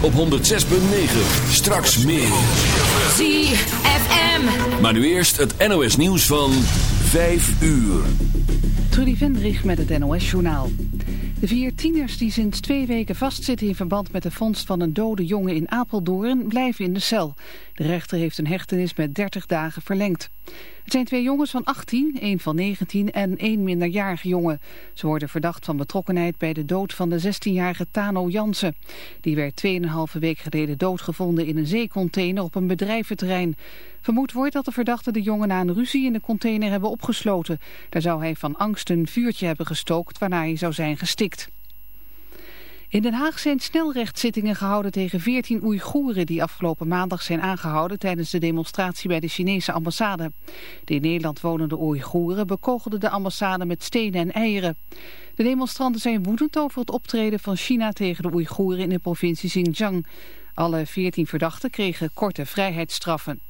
op 106.9. Straks meer. ZFM. Maar nu eerst het NOS nieuws van 5 uur. Trudy Vendrich met het NOS-journaal. De vier tieners die sinds twee weken vastzitten in verband met de vondst van een dode jongen in Apeldoorn blijven in de cel. De rechter heeft een hechtenis met 30 dagen verlengd. Het zijn twee jongens van 18, één van 19 en één minderjarige jongen. Ze worden verdacht van betrokkenheid bij de dood van de 16-jarige Tano Jansen. Die werd 2,5 week geleden doodgevonden in een zeecontainer op een bedrijventerrein. Vermoed wordt dat de verdachten de jongen na een ruzie in de container hebben opgesloten. Daar zou hij van angst een vuurtje hebben gestookt waarna hij zou zijn gestikt. In Den Haag zijn snelrechtszittingen gehouden tegen 14 Oeigoeren die afgelopen maandag zijn aangehouden tijdens de demonstratie bij de Chinese ambassade. De in Nederland wonende Oeigoeren bekogelden de ambassade met stenen en eieren. De demonstranten zijn woedend over het optreden van China tegen de Oeigoeren in de provincie Xinjiang. Alle 14 verdachten kregen korte vrijheidsstraffen.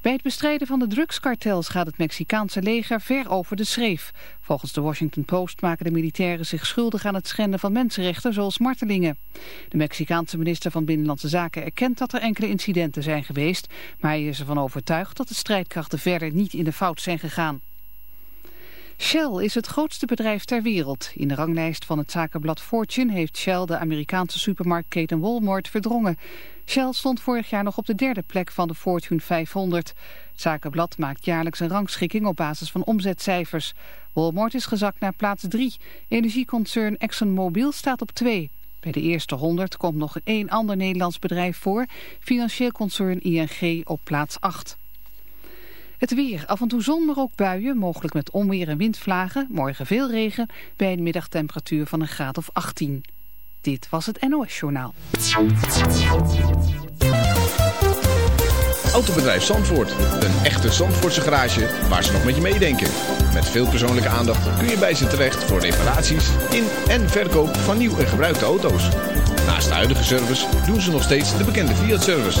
Bij het bestrijden van de drugskartels gaat het Mexicaanse leger ver over de schreef. Volgens de Washington Post maken de militairen zich schuldig aan het schenden van mensenrechten zoals martelingen. De Mexicaanse minister van Binnenlandse Zaken erkent dat er enkele incidenten zijn geweest, maar hij is ervan overtuigd dat de strijdkrachten verder niet in de fout zijn gegaan. Shell is het grootste bedrijf ter wereld. In de ranglijst van het zakenblad Fortune heeft Shell de Amerikaanse supermarktketen Walmart verdrongen. Shell stond vorig jaar nog op de derde plek van de Fortune 500. Het zakenblad maakt jaarlijks een rangschikking op basis van omzetcijfers. Walmart is gezakt naar plaats 3. Energieconcern ExxonMobil staat op 2. Bij de eerste 100 komt nog één ander Nederlands bedrijf voor. Financieel concern ING op plaats 8. Het weer. Af en toe zon, maar ook buien. Mogelijk met onweer en windvlagen. Morgen veel regen. Bij een middagtemperatuur van een graad of 18. Dit was het NOS Journaal. Autobedrijf Zandvoort. Een echte Zandvoortse garage waar ze nog met je meedenken. Met veel persoonlijke aandacht kun je bij ze terecht voor reparaties in en verkoop van nieuw en gebruikte auto's. Naast de huidige service doen ze nog steeds de bekende Fiat-service.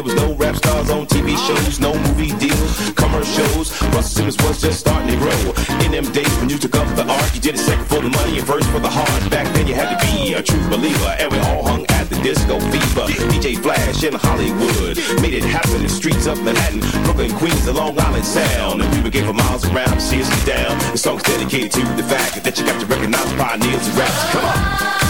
there was no rap stars on TV shows, no movie deals, commercials. Russell Simmons was just starting to grow. In them days when you took up the art, you did it second for the money and first for the heart. Back then you had to be a true believer, and we all hung at the disco fever. DJ Flash in Hollywood made it happen in the streets of Manhattan, Brooklyn, Queens, the Long Island Sound. And we give for miles around see down. The song's dedicated to the fact that you got to recognize pioneers of rap. Come on.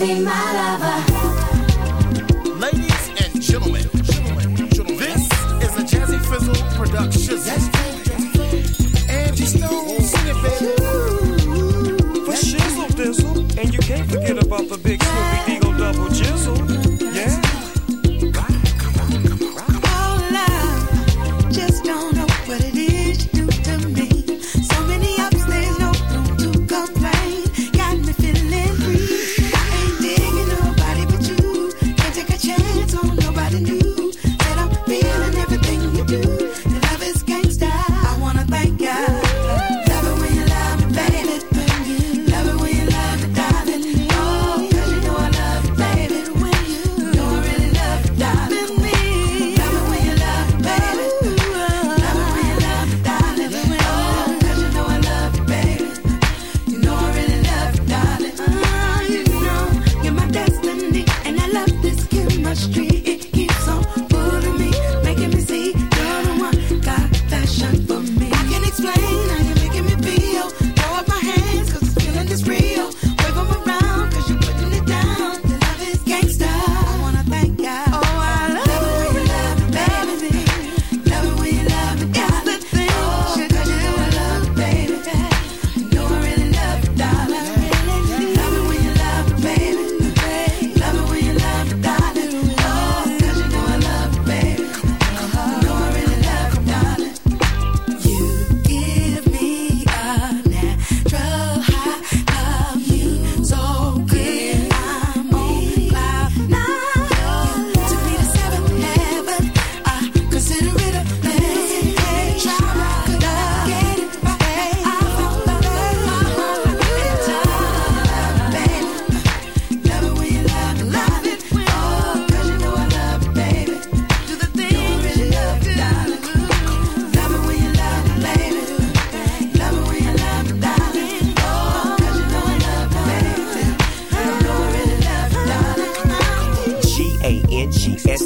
be mine.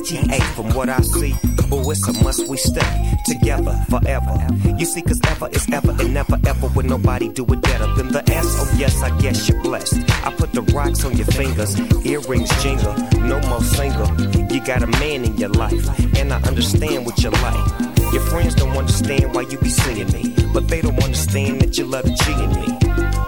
From what I see, oh, it's a must we stay together forever. You see, cause ever is ever and never ever would nobody do it better than the S. Oh, yes, I guess you're blessed. I put the rocks on your fingers, earrings jingle, no more single. You got a man in your life, and I understand what you like. Your friends don't understand why you be seeing me, but they don't understand that you love cheating me.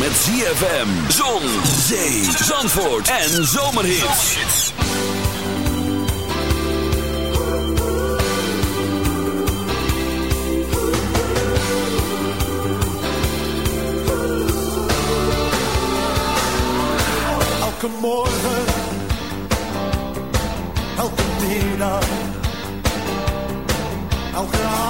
met ZFM, Zon, Zee, Zandvoort en Zomerhits. Elke morgen, elke middag, elke avond.